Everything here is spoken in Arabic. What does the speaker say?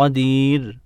قدير.